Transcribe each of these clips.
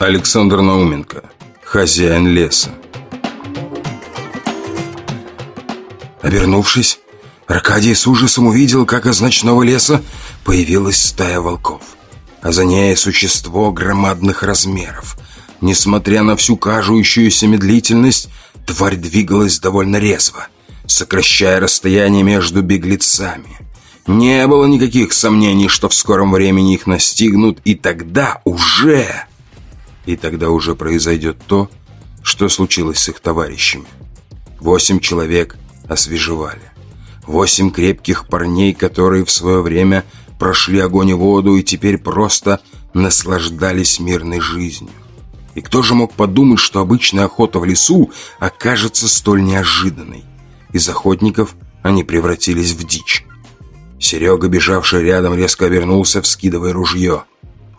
Александр Науменко, хозяин леса. Обернувшись, Аркадий с ужасом увидел, как из ночного леса появилась стая волков, а за ней существо громадных размеров. Несмотря на всю кажущуюся медлительность, тварь двигалась довольно резво, сокращая расстояние между беглецами. Не было никаких сомнений, что в скором времени их настигнут, и тогда уже... И тогда уже произойдет то, что случилось с их товарищами. Восемь человек освежевали. Восемь крепких парней, которые в свое время прошли огонь и воду и теперь просто наслаждались мирной жизнью. И кто же мог подумать, что обычная охота в лесу окажется столь неожиданной? Из охотников они превратились в дичь. Серега, бежавший рядом, резко обернулся, вскидывая ружье.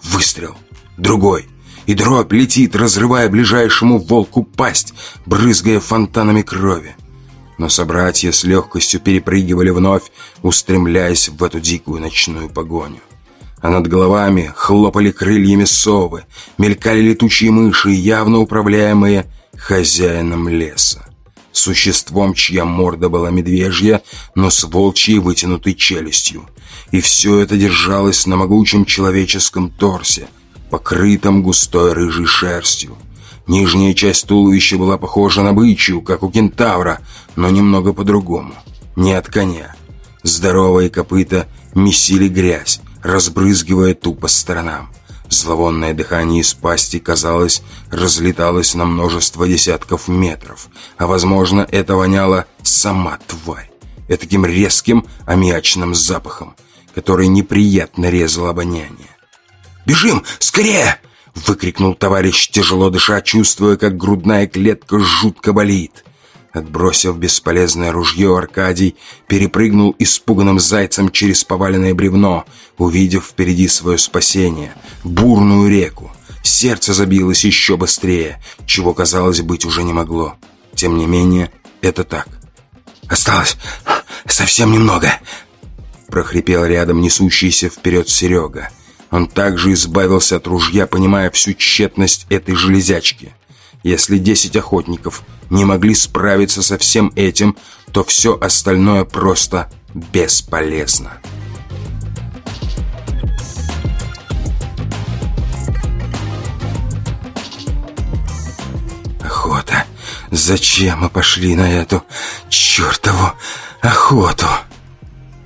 Выстрел. Другой и дробь летит, разрывая ближайшему волку пасть, брызгая фонтанами крови. Но собратья с легкостью перепрыгивали вновь, устремляясь в эту дикую ночную погоню. А над головами хлопали крыльями совы, мелькали летучие мыши, явно управляемые хозяином леса. Существом, чья морда была медвежья, но с волчьей вытянутой челюстью. И все это держалось на могучем человеческом торсе – покрытом густой рыжей шерстью. Нижняя часть туловища была похожа на бычью, как у кентавра, но немного по-другому. Не от коня. Здоровые копыта месили грязь, разбрызгивая тупо сторонам. Зловонное дыхание из пасти, казалось, разлеталось на множество десятков метров. А, возможно, это воняло сама тварь. Этаким резким аммиачным запахом, который неприятно резал обоняние. «Бежим! Скорее!» — выкрикнул товарищ, тяжело дыша, чувствуя, как грудная клетка жутко болит. Отбросив бесполезное ружье, Аркадий перепрыгнул испуганным зайцем через поваленное бревно, увидев впереди свое спасение — бурную реку. Сердце забилось еще быстрее, чего, казалось, быть уже не могло. Тем не менее, это так. «Осталось совсем немного!» — прохрипел рядом несущийся вперед Серега. Он также избавился от ружья, понимая всю тщетность этой железячки. Если десять охотников не могли справиться со всем этим, то все остальное просто бесполезно. Охота. Зачем мы пошли на эту чертову охоту?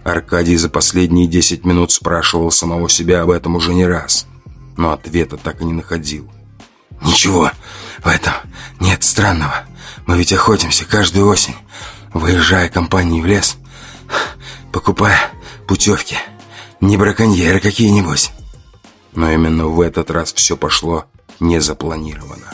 Аркадий за последние десять минут спрашивал самого себя об этом уже не раз, но ответа так и не находил. «Ничего в этом нет странного. Мы ведь охотимся каждую осень, выезжая компанией в лес, покупая путевки. Не браконьеры какие-нибудь». Но именно в этот раз все пошло незапланированно.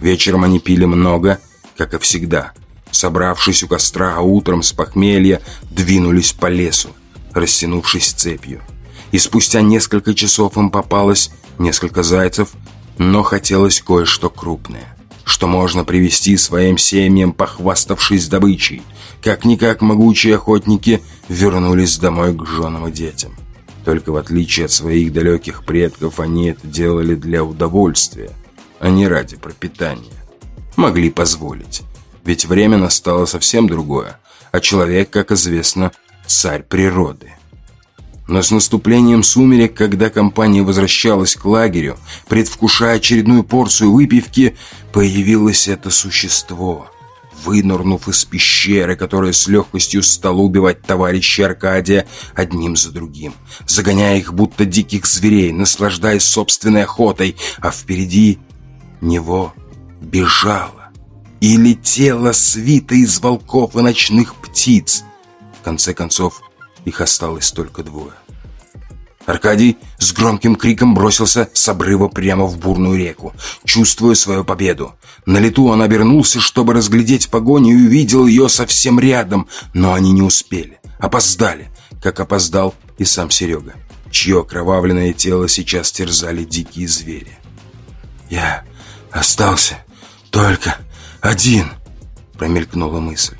Вечером они пили много, как и всегда. Собравшись у костра, а утром с похмелья двинулись по лесу, растянувшись цепью. И спустя несколько часов им попалось несколько зайцев, но хотелось кое-что крупное, что можно привести своим семьям, похваставшись добычей. Как-никак могучие охотники вернулись домой к женам и детям. Только в отличие от своих далеких предков, они это делали для удовольствия – а не ради пропитания. Могли позволить. Ведь время настало совсем другое, а человек, как известно, царь природы. Но с наступлением сумерек, когда компания возвращалась к лагерю, предвкушая очередную порцию выпивки, появилось это существо, вынырнув из пещеры, которая с легкостью стала убивать товарища Аркадия одним за другим, загоняя их будто диких зверей, наслаждаясь собственной охотой, а впереди него бежала и летела свита из волков и ночных птиц. В конце концов, их осталось только двое. Аркадий с громким криком бросился с обрыва прямо в бурную реку, чувствуя свою победу. На лету он обернулся, чтобы разглядеть погоню, и увидел ее совсем рядом, но они не успели, опоздали, как опоздал и сам Серега, чье окровавленное тело сейчас терзали дикие звери. «Я Остался только один, промелькнула мысль.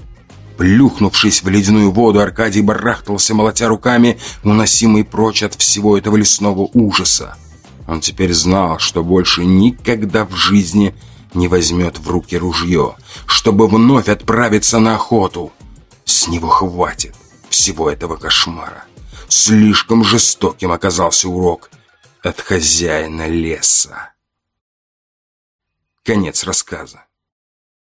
Плюхнувшись в ледяную воду, Аркадий барахтался, молотя руками, уносимый прочь от всего этого лесного ужаса. Он теперь знал, что больше никогда в жизни не возьмет в руки ружье, чтобы вновь отправиться на охоту. С него хватит всего этого кошмара. Слишком жестоким оказался урок от хозяина леса. Конец рассказа.